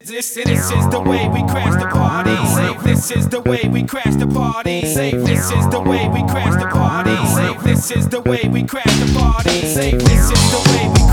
This, this is the way we crash the party. Safe, this is the way we crash the party. Safe, this is the way we crash the party. Safe, this is the way we crash the party. Safe, this is the way we